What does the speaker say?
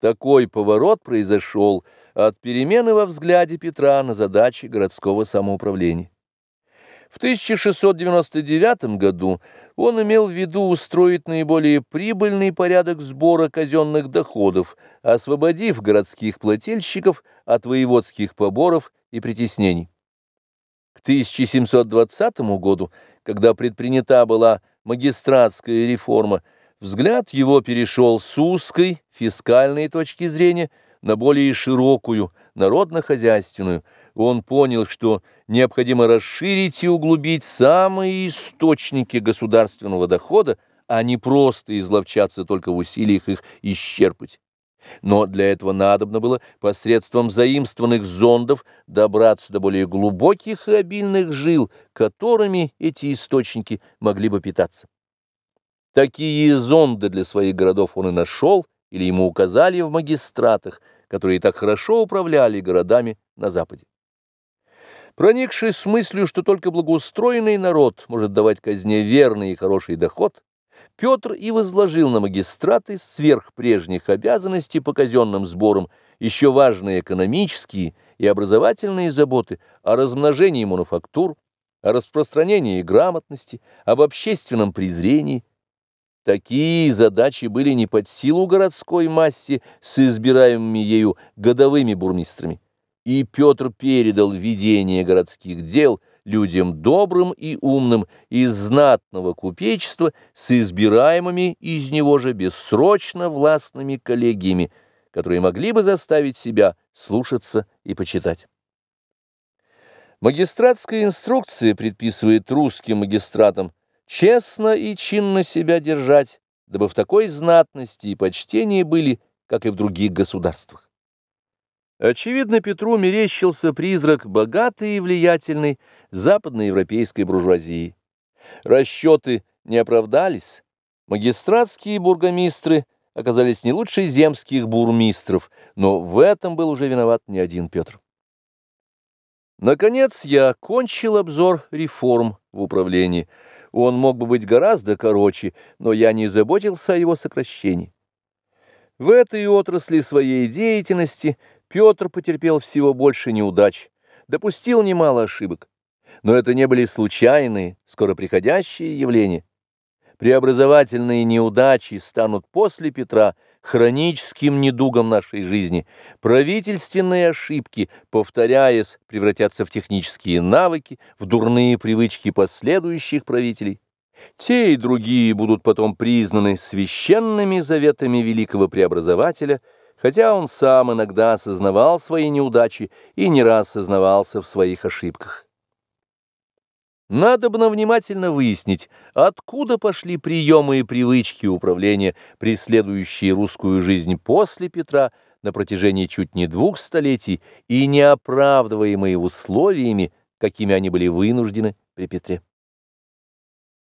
Такой поворот произошел от перемены во взгляде Петра на задачи городского самоуправления. В 1699 году он имел в виду устроить наиболее прибыльный порядок сбора казенных доходов, освободив городских плательщиков от воеводских поборов и притеснений. К 1720 году, когда предпринята была магистратская реформа, взгляд его перешел с узкой фискальной точки зрения на более широкую, народно-хозяйственную. Он понял, что необходимо расширить и углубить самые источники государственного дохода, а не просто изловчаться только в усилиях их исчерпать. Но для этого надобно было посредством заимствованных зондов добраться до более глубоких и обильных жил, которыми эти источники могли бы питаться. Такие зонды для своих городов он и нашел, или ему указали в магистратах, которые так хорошо управляли городами на Западе. Проникшись с мыслью, что только благоустроенный народ может давать казне верный и хороший доход, Петр и возложил на магистраты сверх прежних обязанностей по казенным сборам еще важные экономические и образовательные заботы о размножении мануфактур, о распространении грамотности, об общественном презрении, Такие задачи были не под силу городской массе с избираемыми ею годовыми бурмистрами. И Петр передал ведение городских дел людям добрым и умным из знатного купечества с избираемыми из него же бессрочно властными коллегиями, которые могли бы заставить себя слушаться и почитать. Магистратская инструкция предписывает русским магистратам честно и чинно себя держать, дабы в такой знатности и почтении были, как и в других государствах. Очевидно, Петру мерещился призрак богатой и влиятельной западноевропейской буржуазии. Расчеты не оправдались, магистратские бургомистры оказались не лучше земских бурмистров, но в этом был уже виноват не один Петр. Наконец я кончил обзор реформ в управлении – он мог бы быть гораздо короче, но я не заботился о его сокращении. В этой отрасли своей деятельности Петр потерпел всего больше неудач, допустил немало ошибок. Но это не были случайные, скоро приходящие явления. Преобразовательные неудачи станут после Петра хроническим недугом нашей жизни. Правительственные ошибки, повторяясь, превратятся в технические навыки, в дурные привычки последующих правителей. Те и другие будут потом признаны священными заветами великого преобразователя, хотя он сам иногда осознавал свои неудачи и не раз сознавался в своих ошибках. Надобно внимательно выяснить, откуда пошли приемы и привычки управления, преследующие русскую жизнь после Петра на протяжении чуть не двух столетий и неоправдываемые условиями, какими они были вынуждены при Петре.